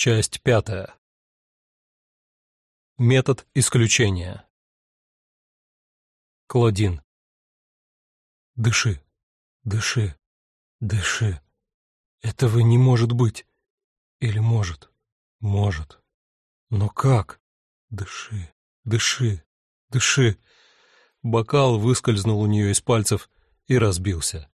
Часть пятая. Метод исключения. Клодин. Дыши, дыши, дыши. Этого не может быть. Или может, может. Но как? Дыши, дыши, дыши. Бокал выскользнул у нее из пальцев и разбился.